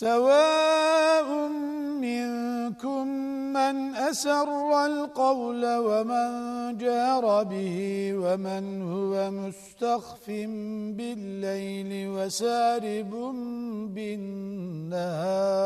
سواء منكم من أسر القول ومن جار به ومن هو مستخف بالليل وسارب بالنهار